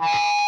you